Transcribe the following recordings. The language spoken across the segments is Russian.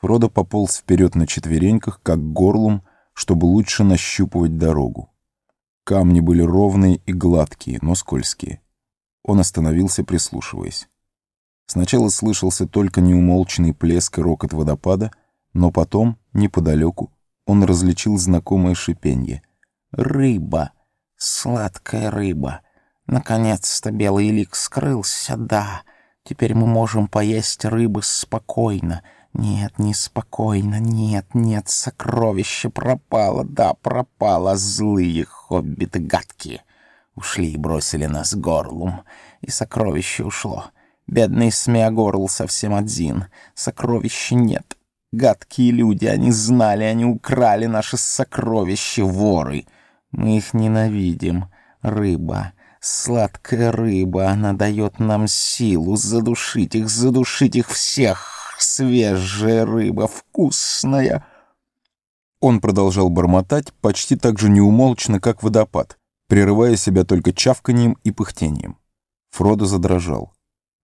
Фродо пополз вперед на четвереньках, как горлом, чтобы лучше нащупывать дорогу. Камни были ровные и гладкие, но скользкие. Он остановился, прислушиваясь. Сначала слышался только неумолчный плеск и рокот водопада, но потом, неподалеку, он различил знакомое шипенье. «Рыба! Сладкая рыба! Наконец-то белый лик скрылся, да! Теперь мы можем поесть рыбы спокойно!» Нет, неспокойно, нет, нет, сокровище пропало, да, пропало, злые хоббиты гадкие. Ушли и бросили нас горлом, и сокровище ушло. Бедный Смеогорл совсем один, сокровища нет. Гадкие люди, они знали, они украли наши сокровища, воры. Мы их ненавидим. Рыба, сладкая рыба, она дает нам силу задушить их, задушить их всех свежая рыба, вкусная!» Он продолжал бормотать почти так же неумолчно, как водопад, прерывая себя только чавканием и пыхтением. Фродо задрожал.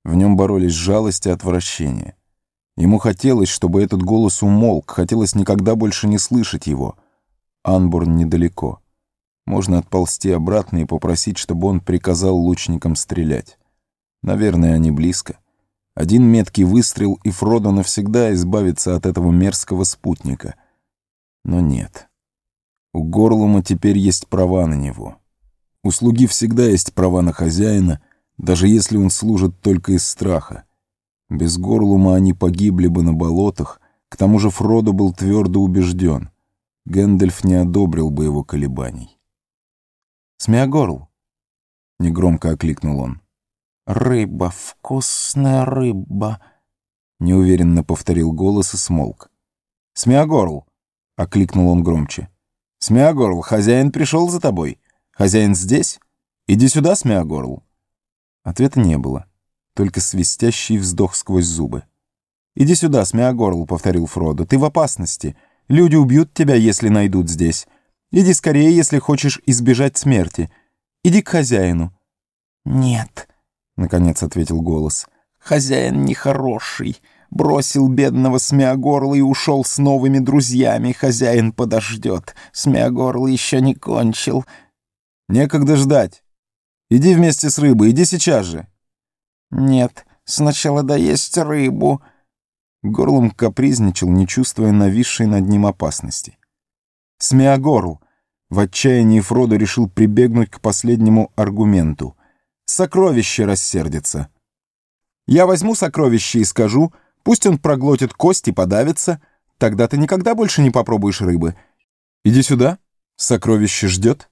В нем боролись жалость и отвращение. Ему хотелось, чтобы этот голос умолк, хотелось никогда больше не слышать его. Анборн недалеко. Можно отползти обратно и попросить, чтобы он приказал лучникам стрелять. Наверное, они близко. Один меткий выстрел, и Фродо навсегда избавится от этого мерзкого спутника. Но нет. У Горлума теперь есть права на него. У слуги всегда есть права на хозяина, даже если он служит только из страха. Без Горлума они погибли бы на болотах, к тому же Фродо был твердо убежден. Гэндальф не одобрил бы его колебаний. «Смеогорл!» — негромко окликнул он. «Рыба, вкусная рыба», — неуверенно повторил голос и смолк. «Смеогорл!» — окликнул он громче. «Смеогорл, хозяин пришел за тобой. Хозяин здесь? Иди сюда, Смеогорл». Ответа не было, только свистящий вздох сквозь зубы. «Иди сюда, Смеогорл», — повторил Фродо. «Ты в опасности. Люди убьют тебя, если найдут здесь. Иди скорее, если хочешь избежать смерти. Иди к хозяину». «Нет», — наконец ответил голос. «Хозяин нехороший. Бросил бедного Смеогорла и ушел с новыми друзьями. Хозяин подождет. Смеогорл еще не кончил». «Некогда ждать. Иди вместе с рыбой, иди сейчас же». «Нет, сначала доесть рыбу». Горлом капризничал, не чувствуя нависшей над ним опасности. «Смеогорл!» В отчаянии Фродо решил прибегнуть к последнему аргументу — Сокровище рассердится. Я возьму сокровище и скажу, пусть он проглотит кость и подавится, тогда ты никогда больше не попробуешь рыбы. Иди сюда, сокровище ждет.